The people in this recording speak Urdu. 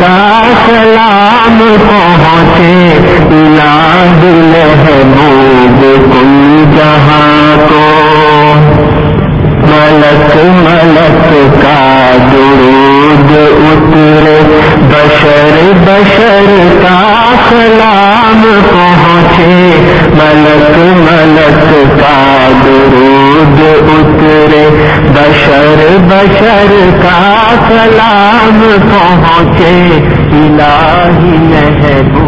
کا سلام پہنچے الہ محبوب ملک ملک کا درود اترے بشر بشر کا سلام پہنچے الہی محبوب